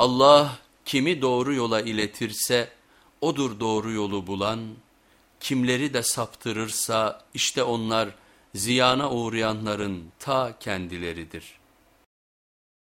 Allah kimi doğru yola iletirse odur doğru yolu bulan, kimleri de saptırırsa işte onlar ziyana uğrayanların ta kendileridir.''